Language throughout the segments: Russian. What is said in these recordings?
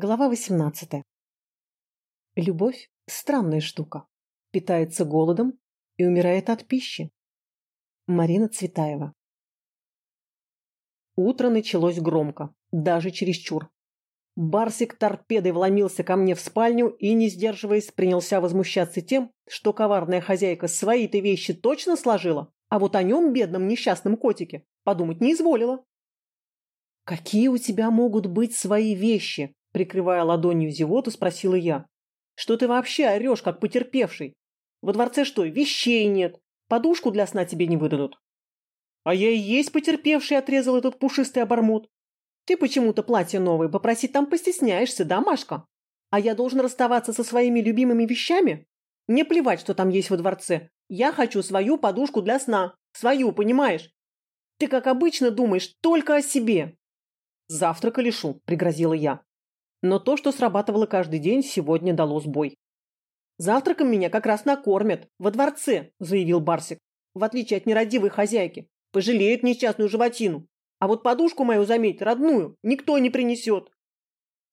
Глава 18. Любовь – странная штука. Питается голодом и умирает от пищи. Марина Цветаева. Утро началось громко, даже чересчур. Барсик торпедой вломился ко мне в спальню и, не сдерживаясь, принялся возмущаться тем, что коварная хозяйка свои-то вещи точно сложила, а вот о нем, бедном несчастном котике, подумать не изволила. «Какие у тебя могут быть свои вещи?» Прикрывая ладонью зевоту, спросила я. «Что ты вообще орешь, как потерпевший? Во дворце что, вещей нет? Подушку для сна тебе не выдадут?» «А я и есть потерпевший», — отрезал этот пушистый обормот. «Ты почему-то платье новое попросить там постесняешься, да, Машка? А я должен расставаться со своими любимыми вещами? Мне плевать, что там есть во дворце. Я хочу свою подушку для сна. Свою, понимаешь? Ты, как обычно, думаешь только о себе». «Завтрака лишу», — пригрозила я. Но то, что срабатывало каждый день, сегодня дало сбой. «Завтраком меня как раз накормят, во дворце», – заявил Барсик. «В отличие от нерадивой хозяйки. Пожалеют несчастную животину. А вот подушку мою, заметь, родную, никто не принесет».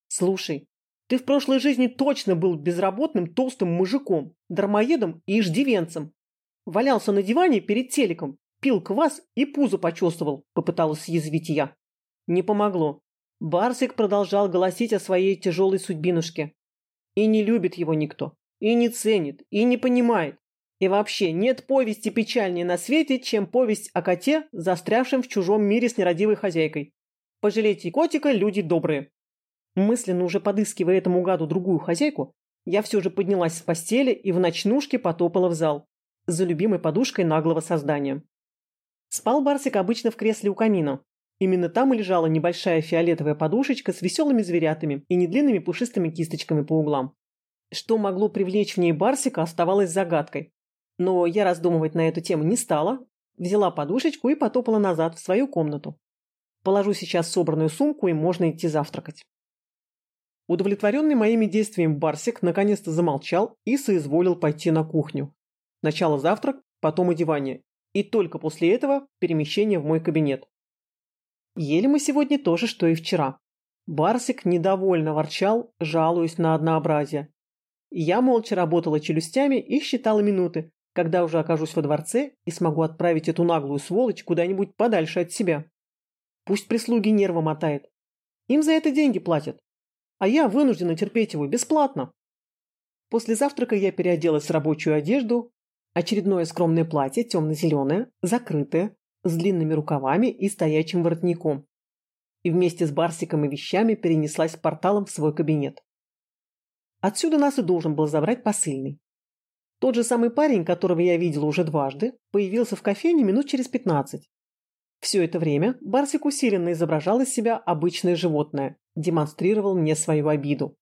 «Слушай, ты в прошлой жизни точно был безработным толстым мужиком, дармоедом и иждивенцем. Валялся на диване перед телеком, пил квас и пузо почувствовал», – попыталась съязвить я. Не помогло. Барсик продолжал голосить о своей тяжелой судьбинушке. И не любит его никто, и не ценит, и не понимает. И вообще нет повести печальнее на свете, чем повесть о коте, застрявшем в чужом мире с нерадивой хозяйкой. Пожалейте котика, люди добрые. Мысленно уже подыскивая этому гаду другую хозяйку, я все же поднялась с постели и в ночнушке потопала в зал, за любимой подушкой наглого создания. Спал Барсик обычно в кресле у камина, Именно там и лежала небольшая фиолетовая подушечка с веселыми зверятами и недлинными пушистыми кисточками по углам. Что могло привлечь в ней Барсика, оставалось загадкой. Но я раздумывать на эту тему не стала, взяла подушечку и потопала назад в свою комнату. Положу сейчас собранную сумку и можно идти завтракать. Удовлетворенный моими действиями Барсик наконец-то замолчал и соизволил пойти на кухню. Сначала завтрак, потом одевание. И только после этого перемещение в мой кабинет. Ели мы сегодня то же, что и вчера. Барсик недовольно ворчал, жалуясь на однообразие. Я молча работала челюстями и считала минуты, когда уже окажусь во дворце и смогу отправить эту наглую сволочь куда-нибудь подальше от себя. Пусть прислуги нервы мотает. Им за это деньги платят. А я вынуждена терпеть его бесплатно. После завтрака я переоделась в рабочую одежду, очередное скромное платье, темно-зеленое, закрытое, с длинными рукавами и стоячим воротником. И вместе с Барсиком и вещами перенеслась порталом в свой кабинет. Отсюда нас и должен был забрать посыльный. Тот же самый парень, которого я видела уже дважды, появился в кофейне минут через пятнадцать. Все это время Барсик усиленно изображал из себя обычное животное, демонстрировал мне свою обиду.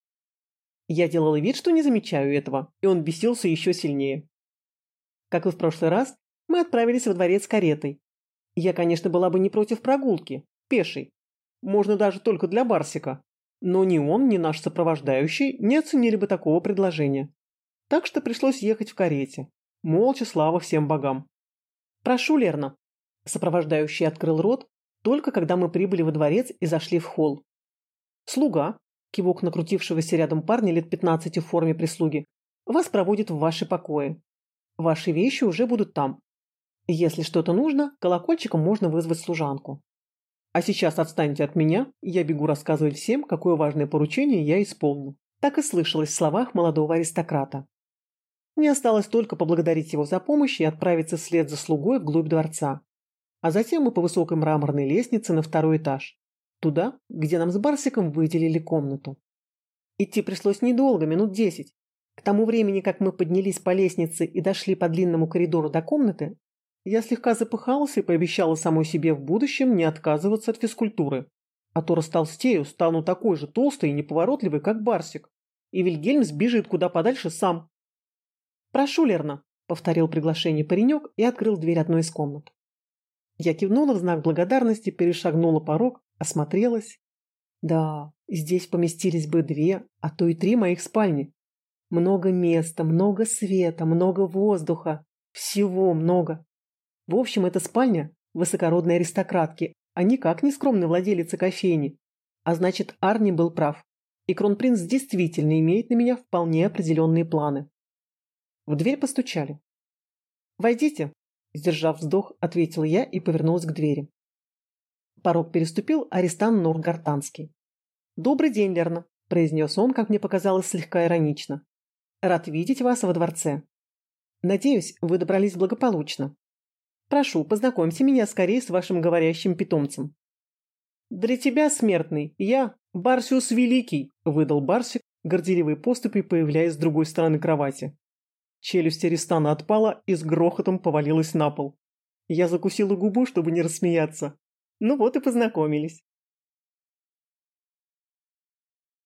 Я делала вид, что не замечаю этого, и он бесился еще сильнее. Как и в прошлый раз, мы отправились во дворец каретой, я, конечно, была бы не против прогулки, пешей. Можно даже только для Барсика. Но ни он, ни наш сопровождающий не оценили бы такого предложения. Так что пришлось ехать в карете. Молча слава всем богам. «Прошу, Лерна». Сопровождающий открыл рот, только когда мы прибыли во дворец и зашли в холл. «Слуга», кивок накрутившегося рядом парня лет 15 в форме прислуги, вас проводит в ваши покои. Ваши вещи уже будут там. Если что-то нужно, колокольчиком можно вызвать служанку. А сейчас отстаньте от меня, я бегу рассказывать всем, какое важное поручение я исполню. Так и слышалось в словах молодого аристократа. Мне осталось только поблагодарить его за помощь и отправиться вслед за слугой вглубь дворца. А затем мы по высокой мраморной лестнице на второй этаж. Туда, где нам с Барсиком выделили комнату. Идти пришлось недолго, минут десять. К тому времени, как мы поднялись по лестнице и дошли по длинному коридору до комнаты, я слегка запыхалась и пообещала самой себе в будущем не отказываться от физкультуры. А то растолстею, стану такой же толстой и неповоротливой, как Барсик. И Вильгельм сбежит куда подальше сам. «Прошу, Лерна», — повторил приглашение паренек и открыл дверь одной из комнат. Я кивнула в знак благодарности, перешагнула порог, осмотрелась. Да, здесь поместились бы две, а то и три моих спальни. Много места, много света, много воздуха. Всего много. В общем, это спальня высокородной аристократки, а никак не скромной владелицы кофейни. А значит, Арни был прав. и кронпринц действительно имеет на меня вполне определенные планы. В дверь постучали. «Войдите», – сдержав вздох, ответила я и повернулась к двери. Порог переступил арестант Норгартанский. «Добрый день, Лерна», – произнес он, как мне показалось, слегка иронично. «Рад видеть вас во дворце. Надеюсь, вы добрались благополучно. Прошу, познакомьте меня скорее с вашим говорящим питомцем». «Для тебя, смертный, я Барсиус Великий», – выдал Барсик, горделивой поступью появляясь с другой стороны кровати. Челюсть Аристана отпала и с грохотом повалилась на пол. Я закусила губу, чтобы не рассмеяться. Ну вот и познакомились.